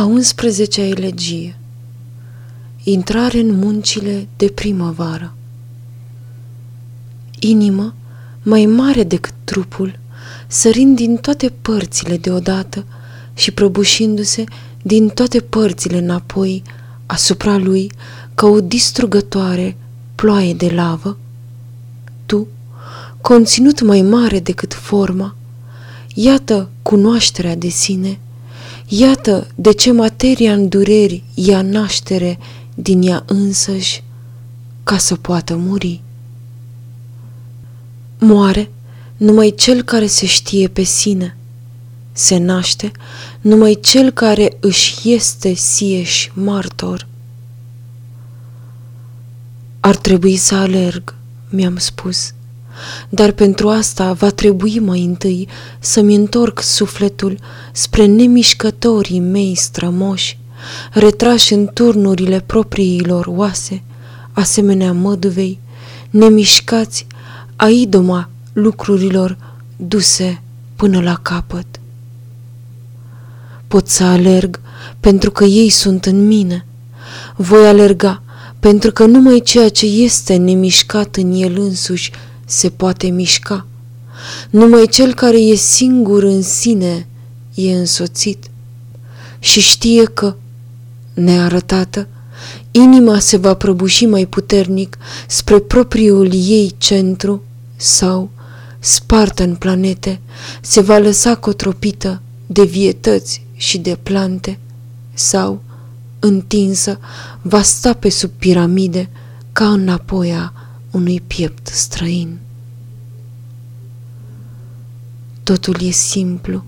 A 11-a elegie. Intrare în muncile de primăvară. Inimă mai mare decât trupul, sărind din toate părțile deodată și prăbușindu-se din toate părțile înapoi asupra lui ca o distrugătoare ploaie de lavă, tu, conținut mai mare decât forma, iată cunoașterea de sine, iată de ce materia în dureri ia naștere din ea însăși ca să poată muri. Moare numai cel care se știe pe sine. Se naște numai cel care își este sieși martor. Ar trebui să alerg, mi-am spus, dar pentru asta va trebui mai întâi să-mi întorc sufletul spre nemișcătorii mei strămoși, retrași în turnurile propriilor oase, asemenea măduvei, nemișcați a idoma lucrurilor duse până la capăt. Pot să alerg pentru că ei sunt în mine. Voi alerga pentru că numai ceea ce este nemișcat în el însuși se poate mișca. Numai cel care e singur în sine e însoțit și știe că, nearătată, inima se va prăbuși mai puternic spre propriul ei centru sau, spartă în planete, se va lăsa cotropită de vietăți și de plante sau, întinsă, va sta pe sub piramide ca înapoi a unui piept străin. Totul e simplu,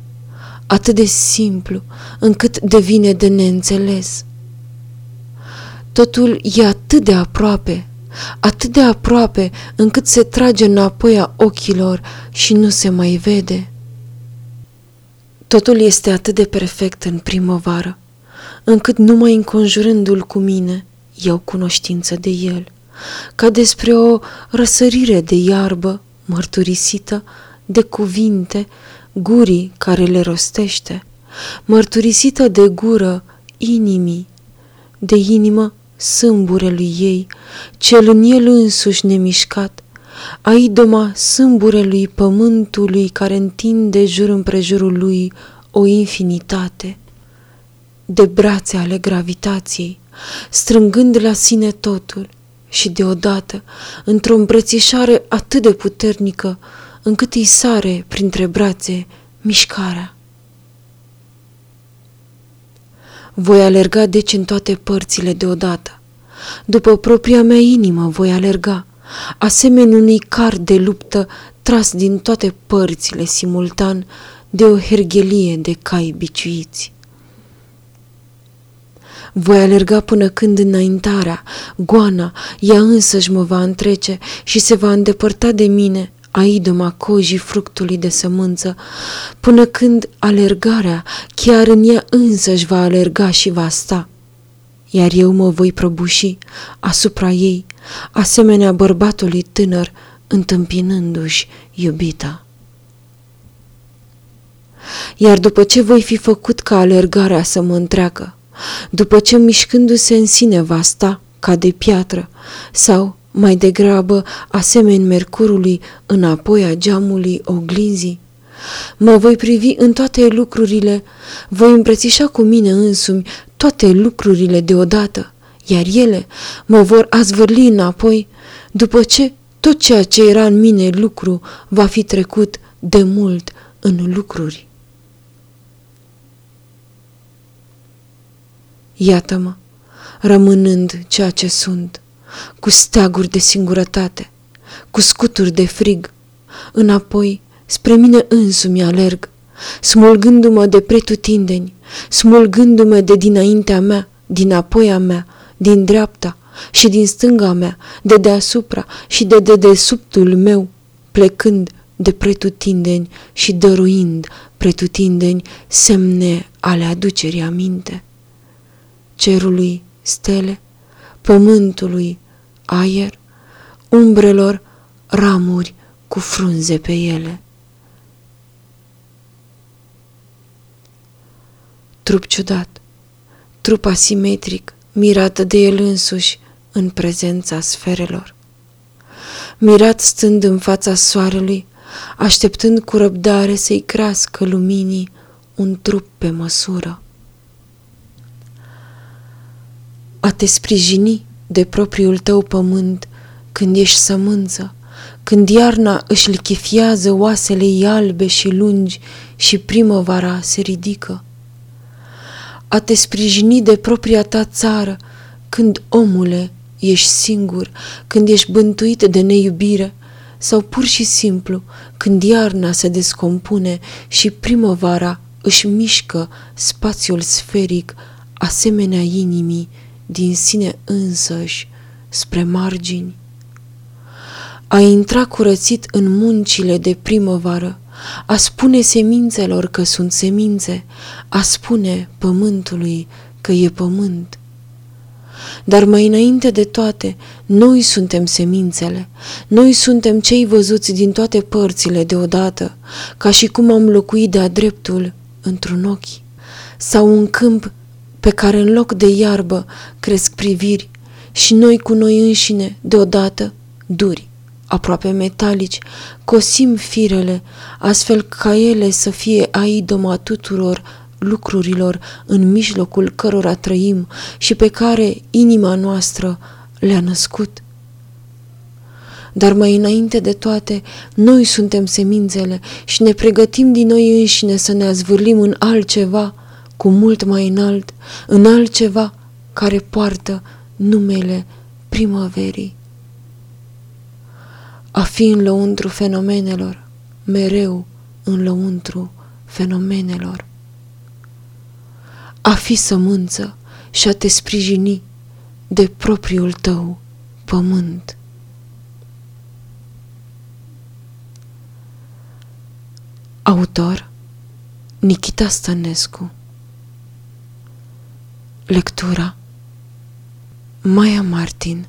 atât de simplu încât devine de neînțeles. Totul e atât de aproape atât de aproape încât se trage înapoi a ochilor și nu se mai vede. Totul este atât de perfect în primăvară, încât numai înconjurându-l cu mine iau cunoștință de el, ca despre o răsărire de iarbă mărturisită de cuvinte gurii care le rostește, mărturisită de gură inimii, de inimă sâmburelui ei, cel în el însuși nemișcat, a idoma sâmburelui pământului care întinde jur împrejurul lui o infinitate de brațe ale gravitației, strângând la sine totul și deodată, într-o îmbrățișare atât de puternică, încât îi sare printre brațe mișcarea. Voi alerga deci în toate părțile deodată. După propria mea inimă voi alerga, asemenea unui car de luptă tras din toate părțile simultan de o herghelie de cai biciuiți. Voi alerga până când înaintarea, goana, ea însăși mă va întrece și se va îndepărta de mine aidoma cojii fructului de sămânță, până când alergarea chiar în ea însăși va alerga și va sta. Iar eu mă voi prăbuși asupra ei, asemenea bărbatului tânăr întâmpinându-și iubita. Iar după ce voi fi făcut ca alergarea să mă întreacă, după ce mișcându-se în sine va sta ca de piatră sau mai degrabă asemeni mercurului înapoi a geamului oglinzii. Mă voi privi în toate lucrurile, voi îmbrățișa cu mine însumi toate lucrurile deodată, iar ele mă vor azvârli înapoi, după ce tot ceea ce era în mine lucru va fi trecut de mult în lucruri. Iată-mă, rămânând ceea ce sunt, cu steaguri de singurătate, cu scuturi de frig. Înapoi, spre mine însumi alerg, smulgându-mă de pretutindeni, smulgându-mă de dinaintea mea, din apoi a mea, din dreapta și din stânga mea, de deasupra și de dedesubtul meu, plecând de pretutindeni și dăruind pretutindeni semne ale aducerii aminte. Cerului stele, pământului aer, umbrelor ramuri cu frunze pe ele. Trup ciudat, trup asimetric, mirată de el însuși în prezența sferelor. Mirat stând în fața soarelui, așteptând cu răbdare să-i crească luminii un trup pe măsură. A te sprijini de propriul tău pământ când ești sămânță, când iarna își lichifiază oasele ei albe și lungi și primăvara se ridică. A te sprijini de propria ta țară, când, omule, ești singur, când ești bântuit de neiubire, sau pur și simplu când iarna se descompune și primăvara își mișcă spațiul sferic asemenea inimii din sine însăși spre margini. A intra curățit în muncile de primăvară, a spune semințelor că sunt semințe, a spune pământului că e pământ. Dar mai înainte de toate, noi suntem semințele, noi suntem cei văzuți din toate părțile deodată, ca și cum am locuit de-a dreptul într-un ochi, sau un câmp pe care în loc de iarbă cresc priviri și noi cu noi înșine, deodată, duri, aproape metalici, cosim firele, astfel ca ele să fie aidoma tuturor lucrurilor în mijlocul cărora trăim și pe care inima noastră le-a născut. Dar mai înainte de toate, noi suntem semințele și ne pregătim din noi înșine să ne azvârlim în altceva, cu mult mai înalt, în altceva care poartă numele primăverii. A fi în lăuntru fenomenelor, mereu în lăuntru fenomenelor a fi sămânță și a te sprijini de propriul tău pământ. Autor Nikita Stănescu Lectura. Maia Martin